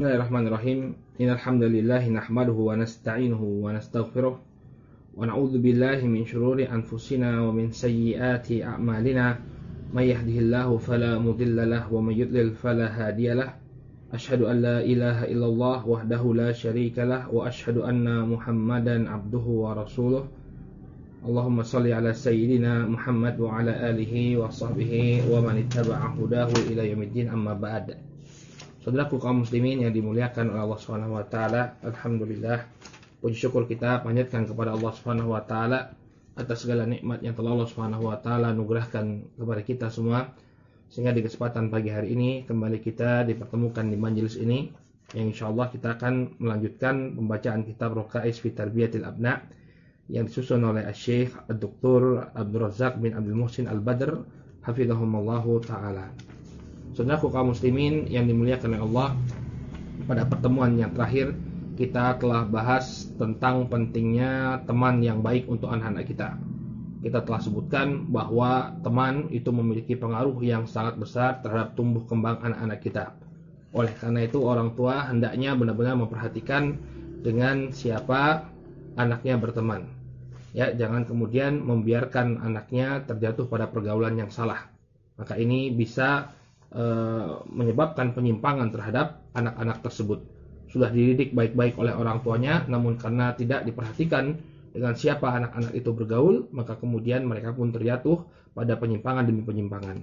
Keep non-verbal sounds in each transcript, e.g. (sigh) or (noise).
Bismillahirrahmanirrahim. Innal hamdalillah nahmaduhu wa nasta'inuhu wa nastaghfiruh wa na'udzu billahi min shururi anfusina wa min sayyiati a'malina. May yahdihillahu fala mudilla lahu wa may yudlil fala hadiyalah. Ashhadu an la ilaha illallah wahdahu la syarika lah wa ashhadu anna Muhammadan abduhu wa rasuluh. Allahumma salli ala sayyidina Muhammad wa ala alihi wa sahbihi wa man ittaba'a hudahu ila yaumiddin amma ba'd. Saudaraku kaum muslimin yang dimuliakan oleh Allah Subhanahu wa taala, alhamdulillah puji syukur kita panjatkan kepada Allah Subhanahu wa taala atas segala nikmat yang telah Allah Subhanahu wa taala anugerahkan kepada kita semua sehingga di kesempatan pagi hari ini kembali kita dipertemukan di majelis ini yang insyaallah kita akan melanjutkan pembacaan kitab Rokais fi Tarbiyatil Abna yang disusun oleh Syekh Dr. Abdul Razak bin Abdul Muhsin Al-Badr hafizahumullahu taala. Saudaraku kaum muslimin yang dimuliakan oleh Allah, pada pertemuan yang terakhir kita telah bahas tentang pentingnya teman yang baik untuk anak-anak kita. Kita telah sebutkan bahwa teman itu memiliki pengaruh yang sangat besar terhadap tumbuh kembang anak-anak kita. Oleh karena itu orang tua hendaknya benar-benar memperhatikan dengan siapa anaknya berteman. Ya, jangan kemudian membiarkan anaknya terjatuh pada pergaulan yang salah. Maka ini bisa e, menyebabkan penyimpangan terhadap anak-anak tersebut. Sudah dididik baik-baik oleh orang tuanya, namun karena tidak diperhatikan dengan siapa anak-anak itu bergaul, maka kemudian mereka pun terjatuh pada penyimpangan demi penyimpangan.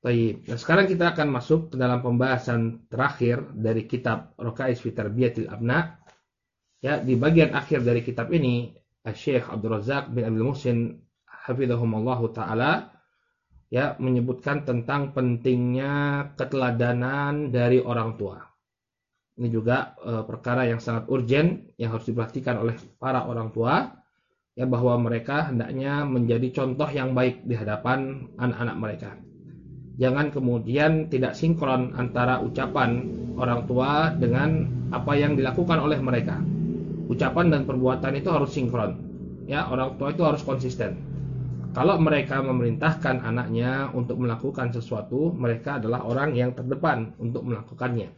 Baik, nah sekarang kita akan masuk ke dalam pembahasan terakhir dari kitab Rokais Fitar Biatil Abna. Ya, di bagian akhir dari kitab ini, Syekh Abdul Razak bin Abdul Muhsin Hafizahumallahu Ta'ala ya menyebutkan tentang pentingnya keteladanan dari orang tua. Ini juga e, perkara yang sangat urgent yang harus diperhatikan oleh para orang tua ya bahwa mereka hendaknya menjadi contoh yang baik di hadapan anak-anak mereka. Jangan kemudian tidak sinkron antara ucapan orang tua dengan apa yang dilakukan oleh mereka. Ucapan dan perbuatan itu harus sinkron. Ya, orang tua itu harus konsisten kalau mereka memerintahkan anaknya untuk melakukan sesuatu, mereka adalah orang yang terdepan untuk melakukannya.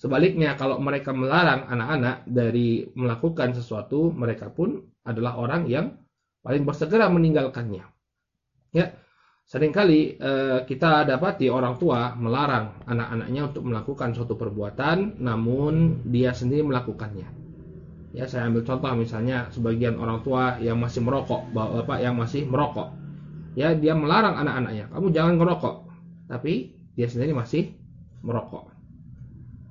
Sebaliknya, kalau mereka melarang anak-anak dari melakukan sesuatu, mereka pun adalah orang yang paling bersegera meninggalkannya. Ya, sering kali eh, kita dapati orang tua melarang anak-anaknya untuk melakukan suatu perbuatan, namun dia sendiri melakukannya. Ya, saya ambil contoh misalnya sebagian orang tua yang masih merokok, bapak yang masih merokok. Ya, dia melarang anak-anaknya, kamu jangan ngerokok. Tapi dia sendiri masih merokok.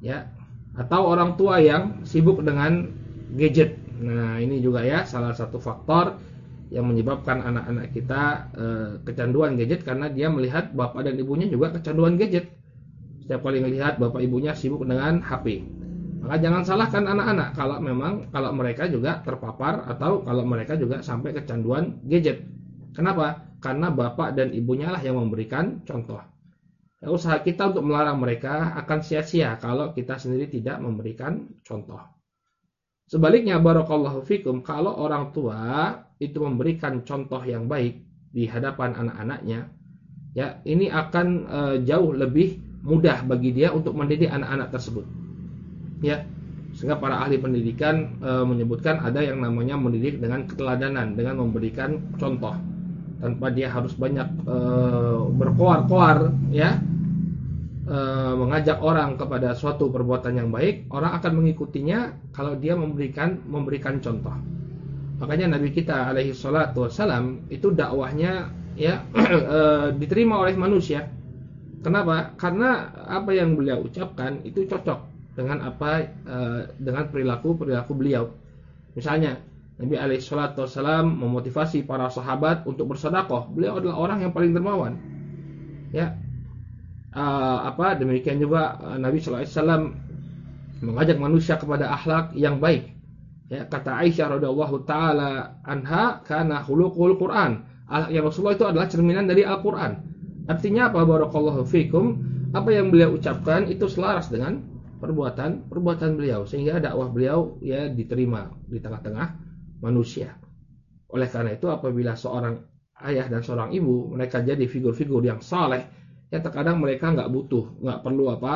Ya. Atau orang tua yang sibuk dengan gadget. Nah, ini juga ya salah satu faktor yang menyebabkan anak-anak kita e, kecanduan gadget karena dia melihat bapak dan ibunya juga kecanduan gadget. Setiap kali melihat bapak ibunya sibuk dengan HP. Maka jangan salahkan anak-anak kalau memang kalau mereka juga terpapar atau kalau mereka juga sampai kecanduan gadget. Kenapa? Karena bapak dan ibunya lah yang memberikan contoh. Usaha kita untuk melarang mereka akan sia-sia kalau kita sendiri tidak memberikan contoh. Sebaliknya barakallahu fikum kalau orang tua itu memberikan contoh yang baik di hadapan anak-anaknya, ya ini akan e, jauh lebih mudah bagi dia untuk mendidik anak-anak tersebut ya. Sehingga para ahli pendidikan e, menyebutkan ada yang namanya mendidik dengan keteladanan dengan memberikan contoh. Tanpa dia harus banyak e, berkoar-koar ya. E, mengajak orang kepada suatu perbuatan yang baik orang akan mengikutinya kalau dia memberikan memberikan contoh. Makanya Nabi kita alaihi salatu wassalam itu dakwahnya ya e, (clears throat) diterima oleh manusia. Kenapa? Karena apa yang beliau ucapkan itu cocok dengan apa uh, dengan perilaku perilaku beliau. Misalnya Nabi Alaihissalam memotivasi para sahabat untuk bersedekah. Beliau adalah orang yang paling dermawan. Ya, uh, apa demikian juga uh, Nabi Alaihissalam mengajak manusia kepada akhlak yang baik. Ya, kata Aisyah radhiallahu taala anha karena khuluqul Quran. Yang Rasulullah itu adalah cerminan dari Al-Quran. Artinya apa? Barakallahu fikum. Apa yang beliau ucapkan itu selaras dengan perbuatan perbuatan beliau sehingga dakwah beliau ya diterima di tengah-tengah manusia. Oleh karena itu apabila seorang ayah dan seorang ibu mereka jadi figur-figur yang saleh, ya terkadang mereka nggak butuh, nggak perlu apa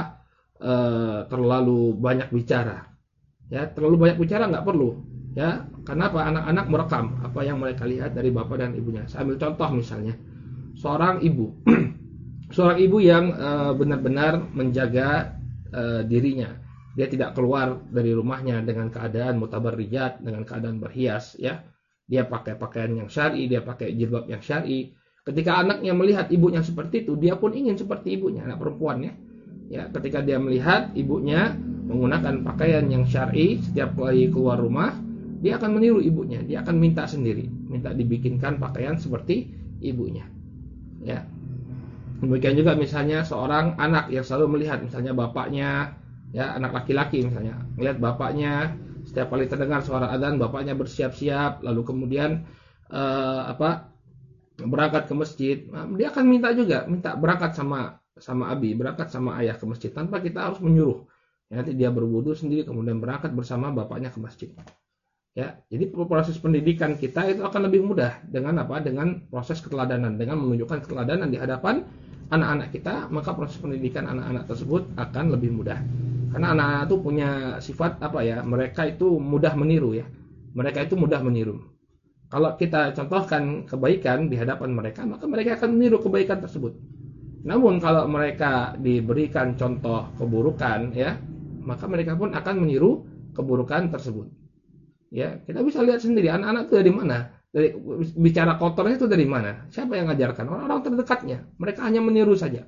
uh, terlalu banyak bicara. Ya, terlalu banyak bicara nggak perlu. Ya, kenapa anak-anak merekam apa yang mereka lihat dari bapak dan ibunya. Saya ambil contoh misalnya, seorang ibu, (clears throat) seorang ibu yang uh, benar-benar menjaga uh, dirinya. Dia tidak keluar dari rumahnya dengan keadaan mutabarrijat, dengan keadaan berhias, ya. Dia pakai pakaian yang syar'i, dia pakai jilbab yang syar'i. Ketika anaknya melihat ibunya seperti itu, dia pun ingin seperti ibunya, anak perempuan ya. Ya, ketika dia melihat ibunya menggunakan pakaian yang syar'i setiap kali keluar rumah, dia akan meniru ibunya, dia akan minta sendiri, minta dibikinkan pakaian seperti ibunya. Ya. Demikian juga misalnya seorang anak yang selalu melihat misalnya bapaknya ya anak laki-laki misalnya melihat bapaknya setiap kali terdengar suara adzan bapaknya bersiap-siap lalu kemudian uh, apa berangkat ke masjid nah, dia akan minta juga minta berangkat sama sama abi berangkat sama ayah ke masjid tanpa kita harus menyuruh ya, nanti dia berwudu sendiri kemudian berangkat bersama bapaknya ke masjid Ya, jadi proses pendidikan kita itu akan lebih mudah dengan apa? Dengan proses keteladanan, dengan menunjukkan keteladanan di hadapan anak-anak kita, maka proses pendidikan anak-anak tersebut akan lebih mudah. Karena anak-anak itu punya sifat apa ya? Mereka itu mudah meniru ya. Mereka itu mudah meniru. Kalau kita contohkan kebaikan di hadapan mereka, maka mereka akan meniru kebaikan tersebut. Namun kalau mereka diberikan contoh keburukan ya, maka mereka pun akan meniru keburukan tersebut. Ya, kita bisa lihat sendiri anak-anak itu dari mana? Dari bicara kotornya itu dari mana? Siapa yang ngajarkan? Orang-orang terdekatnya. Mereka hanya meniru saja.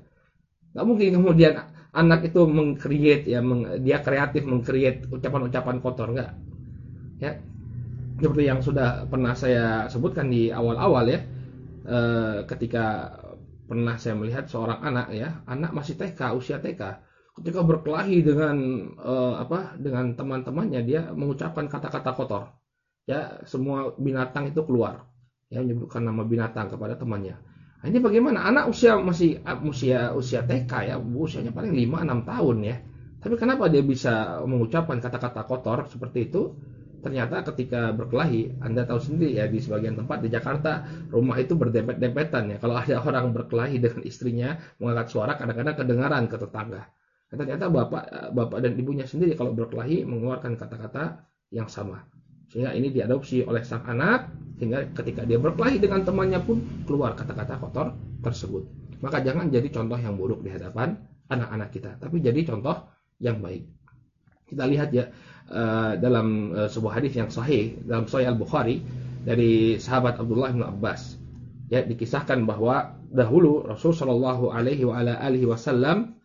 Gak mungkin kemudian anak itu mengcreate ya, meng, dia kreatif mengcreate ucapan-ucapan kotor enggak. Ya. Seperti yang sudah pernah saya sebutkan di awal-awal ya. E, ketika pernah saya melihat seorang anak ya, anak masih TK, usia TK ketika berkelahi dengan uh, apa dengan teman-temannya dia mengucapkan kata-kata kotor ya semua binatang itu keluar. Ya menyebutkan nama binatang kepada temannya. Nah, ini bagaimana? Anak usia masih uh, usia usia TK ya usianya paling 5 6 tahun ya. Tapi kenapa dia bisa mengucapkan kata-kata kotor seperti itu? Ternyata ketika berkelahi Anda tahu sendiri ya di sebagian tempat di Jakarta rumah itu berdempet-dempetan ya. Kalau ada orang berkelahi dengan istrinya mengangkat suara kadang-kadang kedengaran ke tetangga. Ternyata bapak bapak dan ibunya sendiri kalau berkelahi mengeluarkan kata-kata yang sama. Sehingga ini diadopsi oleh sang anak sehingga ketika dia berkelahi dengan temannya pun keluar kata-kata kotor tersebut. Maka jangan jadi contoh yang buruk di hadapan anak-anak kita, tapi jadi contoh yang baik. Kita lihat ya eh, dalam eh, sebuah hadis yang sahih dalam Sahih Al-Bukhari dari sahabat Abdullah bin Abbas ya dikisahkan bahwa dahulu Rasul Shallallahu alaihi wasallam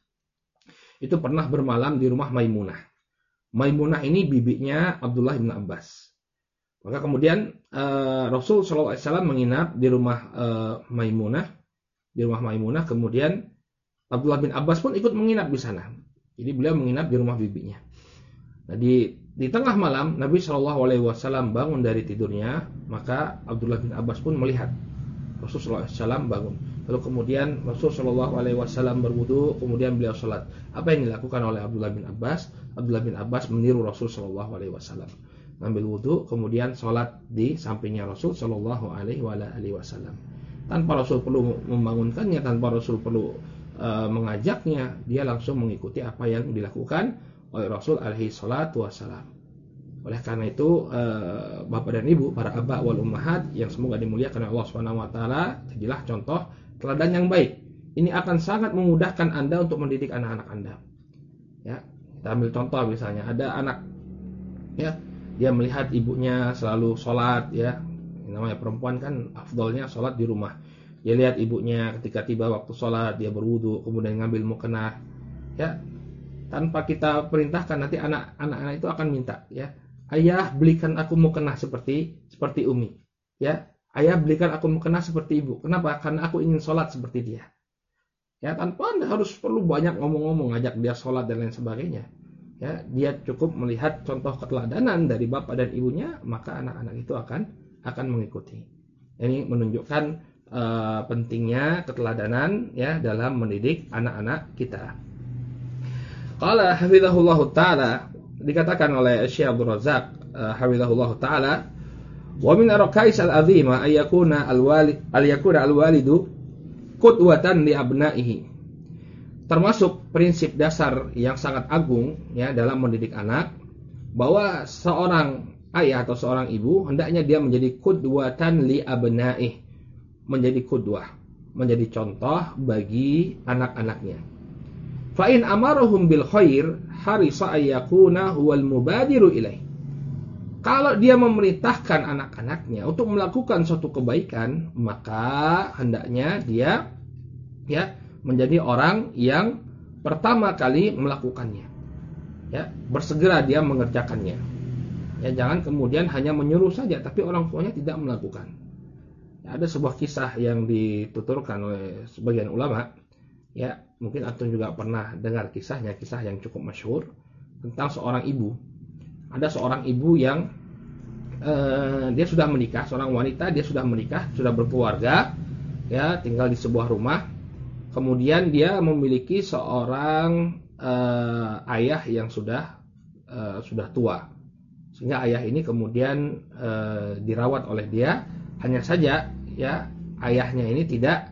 itu pernah bermalam di rumah Maimunah. Maimunah ini bibinya Abdullah bin Abbas. Maka kemudian uh, Rasul SAW menginap di rumah uh, Maimunah, di rumah Maimunah. Kemudian Abdullah bin Abbas pun ikut menginap di sana. Jadi beliau menginap di rumah bibinya. Nah, di di tengah malam Nabi Shallallahu Alaihi Wasallam bangun dari tidurnya, maka Abdullah bin Abbas pun melihat Rasulullah SAW bangun. Lalu kemudian Rasul Shallallahu Alaihi Wasallam berwudu, kemudian beliau sholat. Apa yang dilakukan oleh Abdullah bin Abbas? Abdullah bin Abbas meniru Rasul Shallallahu Alaihi Wasallam. Ngambil wudhu, kemudian sholat di sampingnya Rasul Shallallahu Alaihi Wasallam. Tanpa Rasul perlu membangunkannya, tanpa Rasul perlu uh, mengajaknya, dia langsung mengikuti apa yang dilakukan oleh Rasul Alaihi Wasallam. Oleh karena itu uh, Bapak dan Ibu, para abah wal ummahat yang semoga dimuliakan oleh Allah Subhanahu wa taala, jadilah contoh teladan yang baik. Ini akan sangat memudahkan Anda untuk mendidik anak-anak Anda. Ya, kita ambil contoh misalnya ada anak ya, dia melihat ibunya selalu sholat ya. Namanya perempuan kan afdolnya sholat di rumah. Dia lihat ibunya ketika tiba waktu sholat dia berwudu kemudian ngambil mukena ya tanpa kita perintahkan nanti anak-anak itu akan minta ya ayah belikan aku mukena seperti seperti umi ya Ayah belikan aku mukena seperti ibu. Kenapa? Karena aku ingin sholat seperti dia. Ya, tanpa anda harus perlu banyak ngomong-ngomong, ngajak dia sholat dan lain sebagainya. Ya, dia cukup melihat contoh keteladanan dari bapak dan ibunya, maka anak-anak itu akan akan mengikuti. Ini menunjukkan uh, pentingnya keteladanan ya dalam mendidik anak-anak kita. Kalau hafizahullah taala dikatakan oleh Syekh Abdul Razak uh, hafizahullah taala Wa min arakais al-azima ay yakuna al-walid al al-walidu qudwatan li abnaihi. Termasuk prinsip dasar yang sangat agung ya dalam mendidik anak bahwa seorang ayah atau seorang ibu hendaknya dia menjadi kudwatan li abnaih menjadi kudwah menjadi contoh bagi anak-anaknya. Fa in amarahum bil khair harisa ayyakuna huwal mubadiru ilaih. Kalau dia memerintahkan anak-anaknya untuk melakukan suatu kebaikan maka hendaknya dia ya menjadi orang yang pertama kali melakukannya. Ya, bersegera dia mengerjakannya. Ya, jangan kemudian hanya menyuruh saja tapi orang tuanya tidak melakukan. Ya, ada sebuah kisah yang dituturkan oleh sebagian ulama, ya, mungkin antum juga pernah dengar kisahnya, kisah yang cukup masyhur tentang seorang ibu. Ada seorang ibu yang uh, dia sudah menikah, seorang wanita dia sudah menikah, sudah berkeluarga, ya, tinggal di sebuah rumah Kemudian dia memiliki seorang uh, ayah yang sudah uh, sudah tua. Sehingga ayah ini kemudian uh, dirawat oleh dia. Hanya saja ya ayahnya ini tidak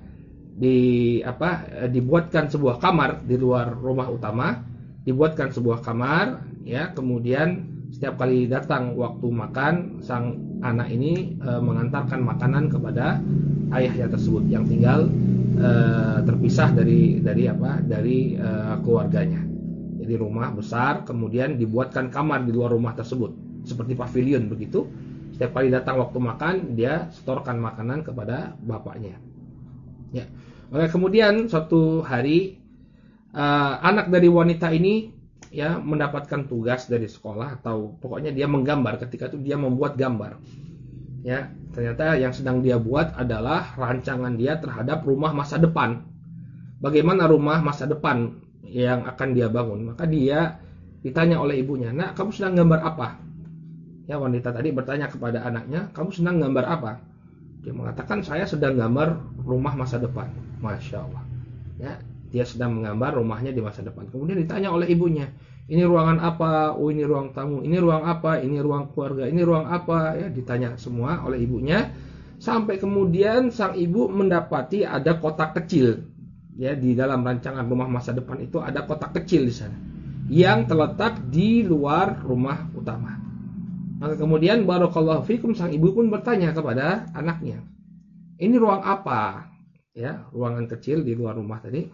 di apa dibuatkan sebuah kamar di luar rumah utama, dibuatkan sebuah kamar ya, kemudian setiap kali datang waktu makan sang anak ini e, mengantarkan makanan kepada ayahnya tersebut yang tinggal uh, terpisah dari dari apa dari uh, keluarganya. Jadi rumah besar kemudian dibuatkan kamar di luar rumah tersebut seperti pavilion begitu. Setiap kali datang waktu makan dia setorkan makanan kepada bapaknya. Ya. Oke, kemudian suatu hari uh, anak dari wanita ini ya mendapatkan tugas dari sekolah atau pokoknya dia menggambar ketika itu dia membuat gambar ya ternyata yang sedang dia buat adalah rancangan dia terhadap rumah masa depan. Bagaimana rumah masa depan yang akan dia bangun? Maka dia ditanya oleh ibunya nak kamu sedang gambar apa? Ya wanita tadi bertanya kepada anaknya kamu sedang gambar apa? Dia mengatakan saya sedang gambar rumah masa depan. Masya Allah. Ya dia sedang menggambar rumahnya di masa depan. Kemudian ditanya oleh ibunya ini ruangan apa? Oh ini ruang tamu. Ini ruang apa? Ini ruang keluarga. Ini ruang apa? Ya ditanya semua oleh ibunya. Sampai kemudian sang ibu mendapati ada kotak kecil. Ya di dalam rancangan rumah masa depan itu ada kotak kecil di sana yang terletak di luar rumah utama. Maka kemudian barakallahu fikum sang ibu pun bertanya kepada anaknya. Ini ruang apa? Ya, ruangan kecil di luar rumah tadi.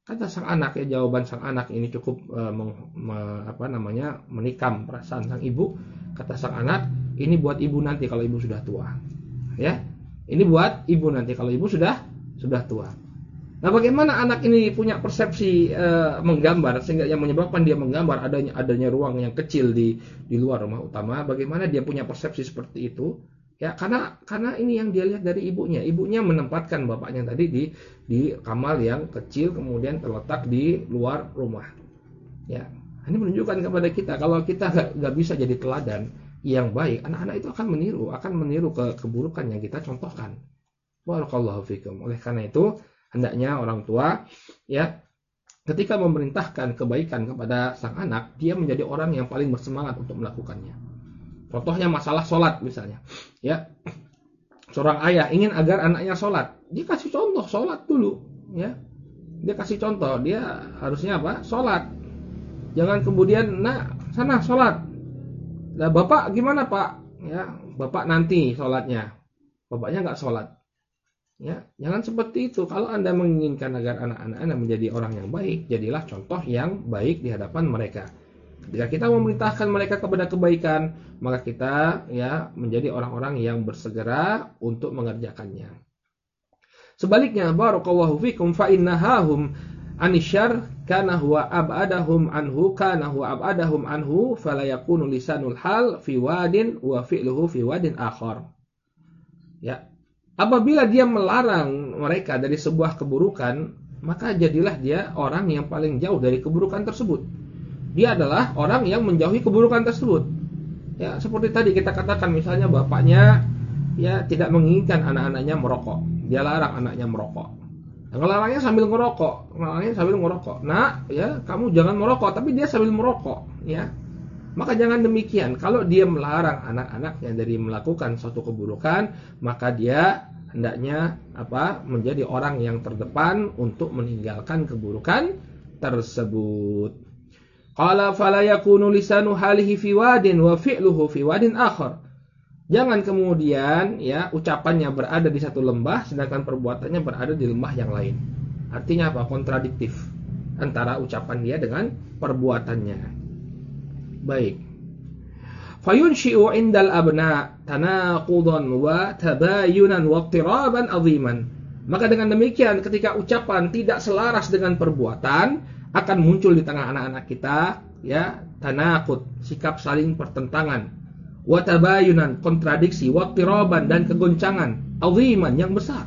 Kata sang anak ya jawaban sang anak ini cukup uh, meng, me, apa namanya menikam perasaan sang ibu. Kata sang anak, ini buat ibu nanti kalau ibu sudah tua. Ya. Ini buat ibu nanti kalau ibu sudah sudah tua. Nah, bagaimana anak ini punya persepsi uh, menggambar sehingga yang menyebabkan dia menggambar adanya adanya ruang yang kecil di di luar rumah utama, bagaimana dia punya persepsi seperti itu? Ya, karena karena ini yang dia lihat dari ibunya. Ibunya menempatkan bapaknya tadi di di kamar yang kecil kemudian terletak di luar rumah. Ya, ini menunjukkan kepada kita kalau kita nggak bisa jadi teladan yang baik, anak-anak itu akan meniru, akan meniru ke keburukan yang kita contohkan. Barakallahu fikum. Oleh karena itu, hendaknya orang tua ya ketika memerintahkan kebaikan kepada sang anak, dia menjadi orang yang paling bersemangat untuk melakukannya. Contohnya masalah sholat misalnya. Ya, seorang ayah ingin agar anaknya sholat, dia kasih contoh sholat dulu. Ya, dia kasih contoh, dia harusnya apa? Sholat. Jangan kemudian, nak sana sholat. Nah, bapak gimana pak? Ya, bapak nanti sholatnya. Bapaknya nggak sholat. Ya, jangan seperti itu. Kalau anda menginginkan agar anak-anak anda menjadi orang yang baik, jadilah contoh yang baik di hadapan mereka. Jika kita memerintahkan mereka kepada kebaikan, maka kita ya menjadi orang-orang yang bersegera untuk mengerjakannya. Sebaliknya, barakallahu fikum fa innahum anisyar kana huwa abadahum anhu kana huwa abadahum anhu fala yakunu lisanul hal fi wadin wa fi'luhu fi wadin akhar. Ya. Apabila dia melarang mereka dari sebuah keburukan, maka jadilah dia orang yang paling jauh dari keburukan tersebut dia adalah orang yang menjauhi keburukan tersebut. Ya, seperti tadi kita katakan misalnya bapaknya ya tidak menginginkan anak-anaknya merokok. Dia larang anaknya merokok. Nah, ngelarangnya sambil ngerokok, ngelarangnya sambil ngerokok. Nah, ya kamu jangan merokok, tapi dia sambil merokok, ya. Maka jangan demikian. Kalau dia melarang anak-anaknya dari melakukan suatu keburukan, maka dia hendaknya apa menjadi orang yang terdepan untuk meninggalkan keburukan tersebut. Qala fala yakunu lisanu halihi fi wadin wa fi'luhu fi wadin akhar. Jangan kemudian ya ucapannya berada di satu lembah sedangkan perbuatannya berada di lembah yang lain. Artinya apa? Kontradiktif antara ucapan dia dengan perbuatannya. Baik. Fayunshi'u indal abna tanaqudan wa tabayunan wa iqtiraban aziman. Maka dengan demikian ketika ucapan tidak selaras dengan perbuatan akan muncul di tengah anak-anak kita ya tanakut, sikap saling pertentangan, wa tabayunan, kontradiksi, wa iqtiraban dan kegoncangan aziman yang besar.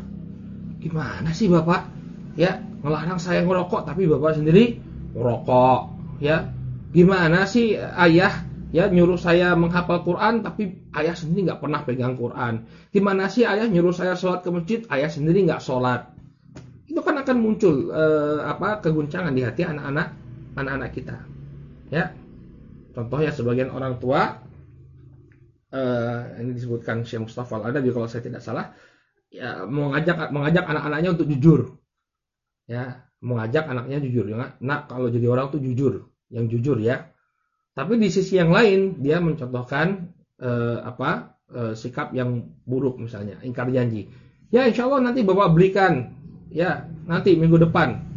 Gimana sih Bapak? Ya, melarang saya ngerokok tapi Bapak sendiri ngerokok, ya. Gimana sih ayah ya nyuruh saya menghafal Quran tapi ayah sendiri nggak pernah pegang Quran. Gimana sih ayah nyuruh saya sholat ke masjid, ayah sendiri nggak sholat. Itu kan akan muncul eh, apa keguncangan di hati anak-anak anak-anak kita. Ya. Contohnya sebagian orang tua eh, ini disebutkan Syekh Mustafa Al-Adabi kalau saya tidak salah ya mengajak mengajak anak-anaknya untuk jujur. Ya, mengajak anaknya jujur ya. Nak kalau jadi orang tuh jujur, yang jujur ya tapi di sisi yang lain dia mencontohkan eh, apa eh, sikap yang buruk misalnya ingkar janji. Ya insya Allah nanti bapak belikan ya nanti minggu depan.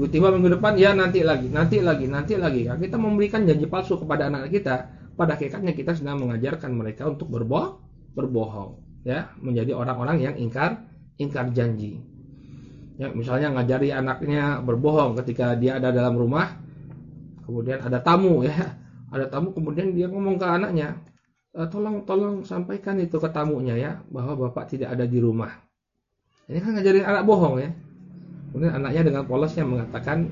Tiba minggu depan ya nanti lagi, nanti lagi, nanti lagi. Nah, kita memberikan janji palsu kepada anak kita. Pada hakikatnya kita sedang mengajarkan mereka untuk berbohong, berbohong, ya menjadi orang-orang yang ingkar ingkar janji. Ya, misalnya ngajari anaknya berbohong ketika dia ada dalam rumah, kemudian ada tamu ya ada tamu kemudian dia ngomong ke anaknya e, tolong tolong sampaikan itu ke tamunya ya bahwa bapak tidak ada di rumah ini kan ngajarin anak bohong ya. Kemudian anaknya dengan polosnya mengatakan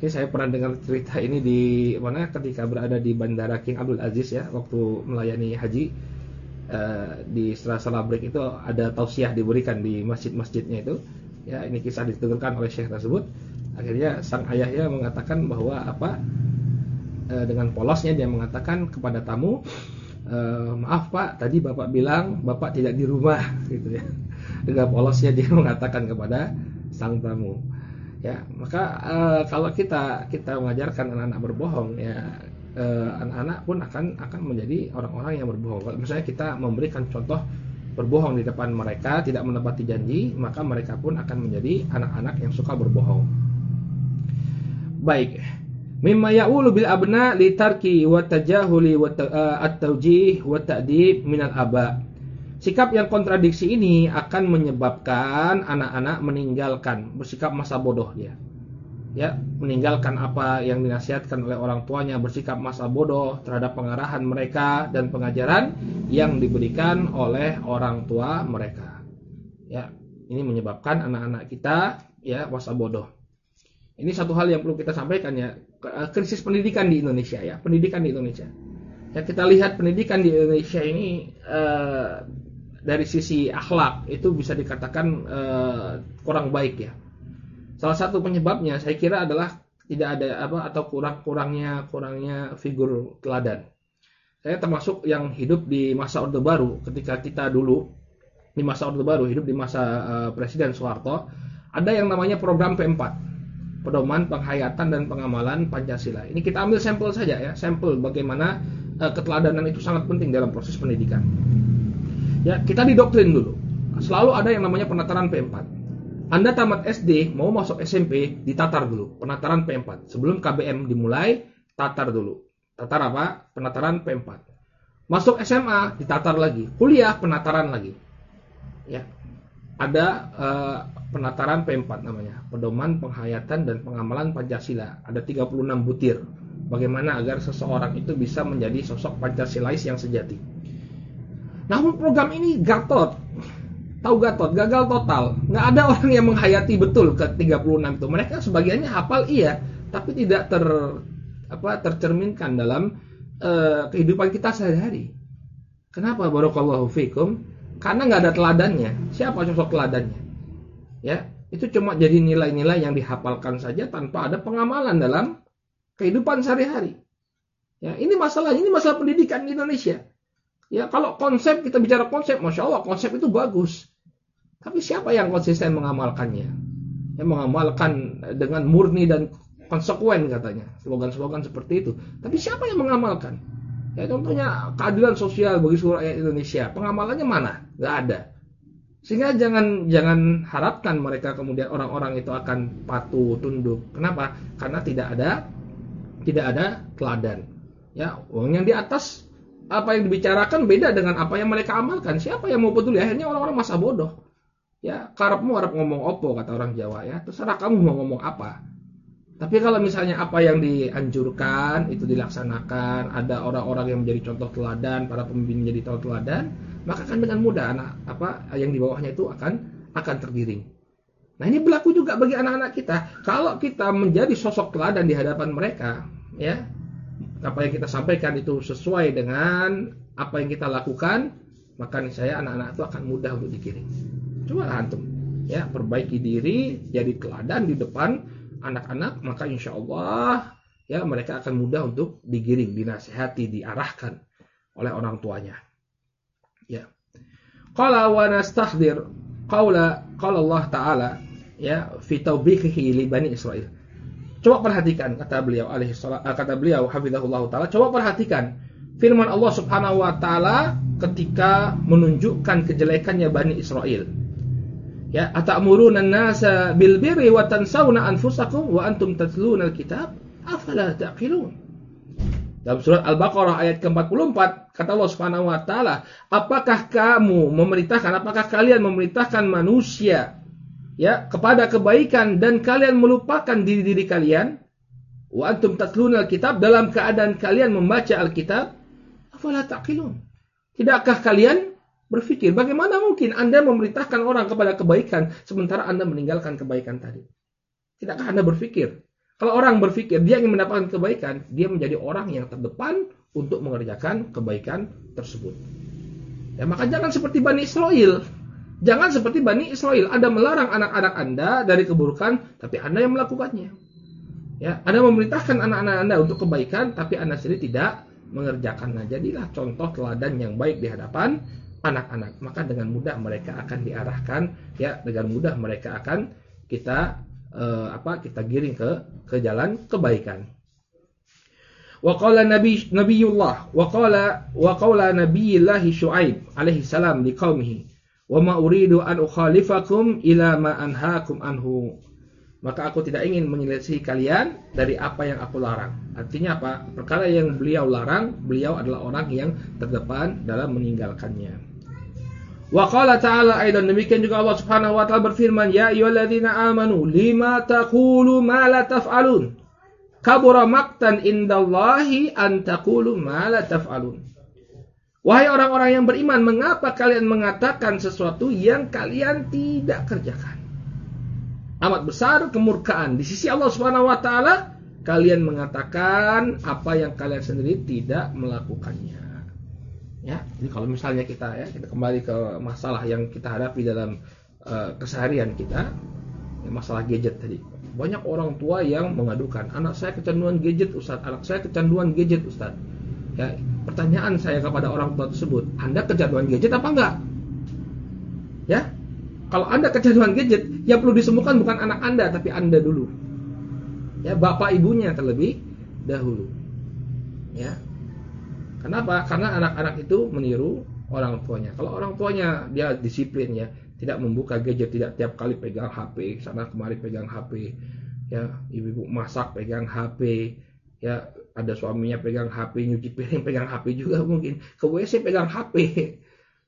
ini saya pernah dengar cerita ini di mana ketika berada di bandara King Abdul Aziz ya waktu melayani haji eh, di setelah break itu ada tausiah diberikan di masjid-masjidnya itu. Ya ini kisah dituturkan oleh syekh tersebut. Akhirnya sang ayahnya mengatakan bahwa apa Eh, dengan polosnya dia mengatakan kepada tamu, e, maaf Pak, tadi Bapak bilang Bapak tidak di rumah, gitu ya. Dengan polosnya (laughs) dia mengatakan kepada sang tamu. Ya, maka e, kalau kita kita mengajarkan anak-anak berbohong, ya anak-anak pun akan akan menjadi orang-orang yang berbohong. Kalau misalnya kita memberikan contoh berbohong di depan mereka, tidak menepati janji, maka mereka pun akan menjadi anak-anak yang suka berbohong. Baik, mimma ya'ulu bil abna li tarki wa tajahuli wa uh, at-tawjih wa ta'dib minal aba. Sikap yang kontradiksi ini akan menyebabkan anak-anak meninggalkan bersikap masa bodoh dia. Ya, meninggalkan apa yang dinasihatkan oleh orang tuanya, bersikap masa bodoh terhadap pengarahan mereka dan pengajaran yang diberikan oleh orang tua mereka. Ya, ini menyebabkan anak-anak kita ya masa bodoh. Ini satu hal yang perlu kita sampaikan ya Eh, krisis pendidikan di Indonesia ya, pendidikan di Indonesia. Ya kita lihat pendidikan di Indonesia ini uh, dari sisi akhlak itu bisa dikatakan uh, kurang baik ya. Salah satu penyebabnya saya kira adalah tidak ada apa atau kurang-kurangnya kurangnya figur teladan. Saya termasuk yang hidup di masa Orde Baru ketika kita dulu di masa Orde Baru hidup di masa uh, Presiden Soeharto ada yang namanya program P4 pedoman penghayatan dan pengamalan Pancasila. Ini kita ambil sampel saja ya, sampel bagaimana uh, keteladanan itu sangat penting dalam proses pendidikan. Ya, kita didoktrin dulu. Selalu ada yang namanya penataran P4. Anda tamat SD, mau masuk SMP, ditatar dulu, penataran P4. Sebelum KBM dimulai, tatar dulu. Tatar apa? Penataran P4. Masuk SMA, ditatar lagi. Kuliah, penataran lagi. Ya, ada uh, penataran P4 namanya, pedoman penghayatan dan pengamalan Pancasila. Ada 36 butir. Bagaimana agar seseorang itu bisa menjadi sosok Pancasilais yang sejati. Namun program ini gatot. Tahu gatot, gagal total. Nggak ada (laughs) orang yang menghayati betul ke 36 itu. Mereka sebagiannya hafal iya, tapi tidak ter apa tercerminkan dalam uh, kehidupan kita sehari-hari. Kenapa barakallahu fikum? Karena nggak ada teladannya. Siapa sosok teladannya? Ya, itu cuma jadi nilai-nilai yang dihafalkan saja tanpa ada pengamalan dalam kehidupan sehari-hari. Ya, ini masalah, ini masalah pendidikan di Indonesia. Ya, kalau konsep kita bicara konsep, masya Allah konsep itu bagus. Tapi siapa yang konsisten mengamalkannya? Yang mengamalkan dengan murni dan konsekuen katanya. Slogan-slogan seperti itu. Tapi siapa yang mengamalkan? Ya contohnya keadilan sosial bagi seluruh rakyat Indonesia. Pengamalannya mana? Gak ada. Sehingga jangan jangan harapkan mereka kemudian orang-orang itu akan patuh tunduk. Kenapa? Karena tidak ada tidak ada teladan. Ya, uang yang di atas apa yang dibicarakan beda dengan apa yang mereka amalkan. Siapa yang mau peduli? Akhirnya orang-orang masa bodoh. Ya, karepmu harap ngomong opo kata orang Jawa ya. Terserah kamu mau ngomong apa. Tapi kalau misalnya apa yang dianjurkan itu dilaksanakan, ada orang-orang yang menjadi contoh teladan, para pemimpin menjadi contoh teladan, maka kan dengan mudah anak apa yang di bawahnya itu akan akan tergiring. Nah, ini berlaku juga bagi anak-anak kita. Kalau kita menjadi sosok teladan di hadapan mereka, ya, apa yang kita sampaikan itu sesuai dengan apa yang kita lakukan, maka saya anak-anak itu akan mudah untuk dikirim. Coba antum, ya perbaiki diri, jadi teladan di depan anak-anak, maka insya Allah ya mereka akan mudah untuk digiring, dinasehati, diarahkan oleh orang tuanya. Ya. Qala wa nastahdir qala qala Allah taala ya fi taubihihi li bani Israel. Coba perhatikan kata beliau alaihi eh, kata beliau hafizahullah taala coba perhatikan firman Allah Subhanahu wa taala ketika menunjukkan kejelekannya Bani Israel. Ya, atamuruna an-nasa bil birri wa tansawna anfusakum wa antum tatluna al-kitab afala taqilun. Dalam surat Al-Baqarah ayat ke-44 kata Allah Subhanahu wa taala, apakah kamu memerintahkan apakah kalian memerintahkan manusia ya kepada kebaikan dan kalian melupakan diri-diri kalian wa antum tatluna alkitab dalam keadaan kalian membaca alkitab afala taqilun? Tidakkah kalian berpikir bagaimana mungkin Anda memerintahkan orang kepada kebaikan sementara Anda meninggalkan kebaikan tadi? Tidakkah Anda berpikir kalau orang berpikir dia ingin mendapatkan kebaikan dia menjadi orang yang terdepan untuk mengerjakan kebaikan tersebut. Ya maka jangan seperti Bani Israel Jangan seperti Bani Israel, Anda melarang anak-anak Anda dari keburukan, tapi Anda yang melakukannya. Ya, Anda memerintahkan anak-anak Anda untuk kebaikan, tapi Anda sendiri tidak mengerjakannya. Jadilah contoh teladan yang baik di hadapan anak-anak. Maka dengan mudah mereka akan diarahkan, ya, dengan mudah mereka akan kita eh, apa? Kita giring ke ke jalan kebaikan. Wa qala nabi nabiyullah wa qala wa qala nabiyillah Syuaib alaihi salam liqaumihi wa ma uridu an ukhalifakum ila ma anhaakum anhu. Maka aku tidak ingin menyelesaikan kalian dari apa yang aku larang. Artinya apa? Perkara yang beliau larang, beliau adalah orang yang terdepan dalam meninggalkannya. Wa qala ta'ala aidan demikian juga Allah Subhanahu wa taala berfirman, "Ya ayyuhalladzina amanu lima taqulu ma la taf'alun." Kabura maqtan indallahi an taqulu ma la taf'alun. Wahai orang-orang yang beriman, mengapa kalian mengatakan sesuatu yang kalian tidak kerjakan? Amat besar kemurkaan di sisi Allah Subhanahu wa taala kalian mengatakan apa yang kalian sendiri tidak melakukannya. Ya, jadi kalau misalnya kita ya kita kembali ke masalah yang kita hadapi dalam uh, keseharian kita, ya, masalah gadget tadi. Banyak orang tua yang mengadukan, anak saya kecanduan gadget, Ustaz, anak saya kecanduan gadget, Ustaz. Ya, pertanyaan saya kepada orang tua tersebut, Anda kecanduan gadget apa enggak? Ya, kalau Anda kecanduan gadget, yang perlu disembuhkan bukan anak Anda, tapi Anda dulu. Ya, bapak ibunya terlebih dahulu. Ya. Kenapa? Karena anak-anak itu meniru orang tuanya. Kalau orang tuanya dia disiplin ya, tidak membuka gadget, tidak tiap kali pegang HP, sana kemari pegang HP. Ya, ibu-ibu masak pegang HP, ya ada suaminya pegang HP nyuci piring pegang HP juga mungkin. Ke WC pegang HP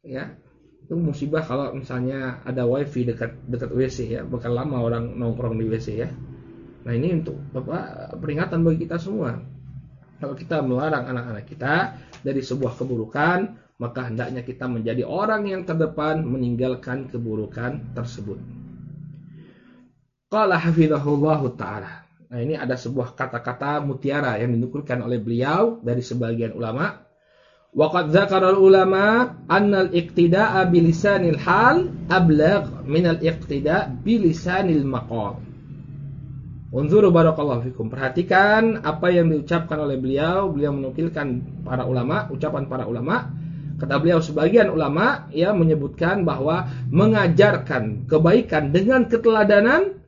ya. Itu musibah kalau misalnya ada wifi dekat dekat WC ya. Bakal lama orang nongkrong di WC ya. Nah ini untuk bapak peringatan bagi kita semua. Kalau kita melarang anak-anak kita dari sebuah keburukan maka hendaknya kita menjadi orang yang terdepan meninggalkan keburukan tersebut. Qala hafizahullahu taala Nah ini ada sebuah kata-kata mutiara yang dinukulkan oleh beliau dari sebagian ulama. Waqad dzakara ulama anna al-iqtida'a bilisanil hal ablagh min al-iqtida' bilisanil maqal. Unzuru barakallahu fikum. Perhatikan apa yang diucapkan oleh beliau. Beliau menukilkan para ulama, ucapan para ulama. Kata beliau sebagian ulama ya menyebutkan bahwa mengajarkan kebaikan dengan keteladanan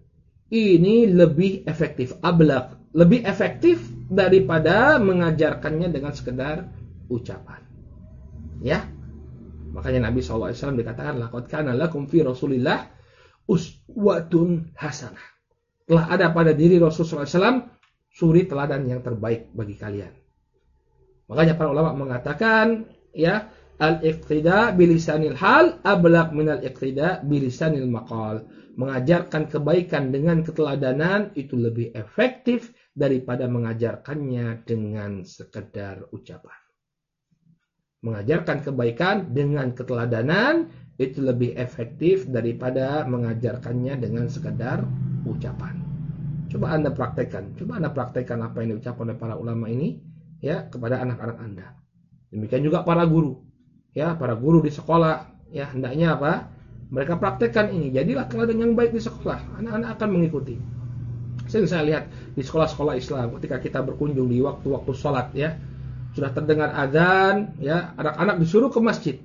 ini lebih efektif, ablak, lebih efektif daripada mengajarkannya dengan sekedar ucapan. Ya. Makanya Nabi SAW dikatakan laqad kana lakum fi Rasulillah uswatun hasanah. Telah ada pada diri Rasulullah SAW suri teladan yang terbaik bagi kalian. Makanya para ulama mengatakan ya al-iqtida bilisanil hal ablaq minal iqtida bilisanil maqal. Mengajarkan kebaikan dengan keteladanan itu lebih efektif daripada mengajarkannya dengan sekedar ucapan. Mengajarkan kebaikan dengan keteladanan itu lebih efektif daripada mengajarkannya dengan sekedar ucapan. Coba Anda praktekkan, coba Anda praktekkan apa yang diucapkan oleh para ulama ini ya kepada anak-anak Anda. Demikian juga para guru ya para guru di sekolah ya hendaknya apa? Mereka praktekkan ini. Jadilah teladan yang baik di sekolah. Anak-anak akan mengikuti. Sering saya lihat di sekolah-sekolah Islam ketika kita berkunjung di waktu-waktu sholat ya sudah terdengar azan ya anak-anak disuruh ke masjid.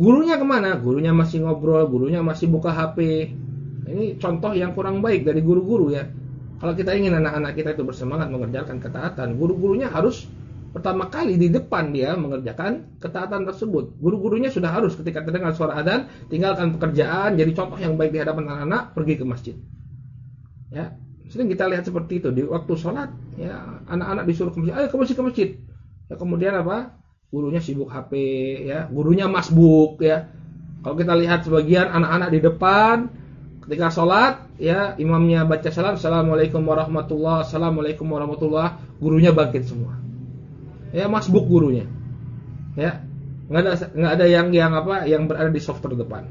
Gurunya ke mana? Gurunya masih ngobrol gurunya masih buka HP ini contoh yang kurang baik dari guru-guru ya. Kalau kita ingin anak-anak kita itu bersemangat mengerjakan ketaatan guru-gurunya harus pertama kali di depan dia mengerjakan ketaatan tersebut. Guru-gurunya sudah harus ketika terdengar suara adzan tinggalkan pekerjaan, jadi contoh yang baik di hadapan anak-anak, pergi ke masjid. Ya, sering kita lihat seperti itu di waktu sholat, ya anak-anak disuruh ke masjid, ayo ke masjid ke masjid. Ya, kemudian apa? Gurunya sibuk HP, ya, gurunya masbuk, ya. Kalau kita lihat sebagian anak-anak di depan ketika sholat, ya imamnya baca salam, assalamualaikum warahmatullah, assalamualaikum warahmatullah, gurunya bangkit semua ya masbuk gurunya. Ya nggak ada nggak ada yang yang apa yang berada di soft terdepan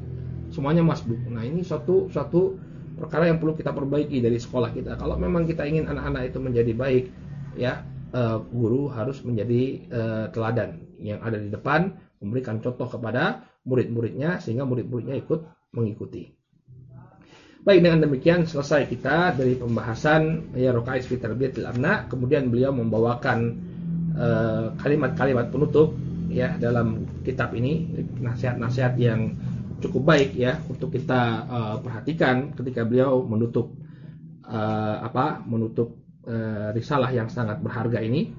semuanya masbuk. Nah ini suatu suatu perkara yang perlu kita perbaiki dari sekolah kita. Kalau memang kita ingin anak-anak itu menjadi baik ya uh, guru harus menjadi uh, teladan yang ada di depan memberikan contoh kepada murid-muridnya sehingga murid-muridnya ikut mengikuti. Baik dengan demikian selesai kita dari pembahasan ya Rokais fi Abna. Kemudian beliau membawakan Eh, kalimat-kalimat uh, penutup ya dalam kitab ini nasihat-nasihat yang cukup baik ya untuk kita uh, perhatikan ketika beliau menutup uh, apa menutup uh, risalah yang sangat berharga ini.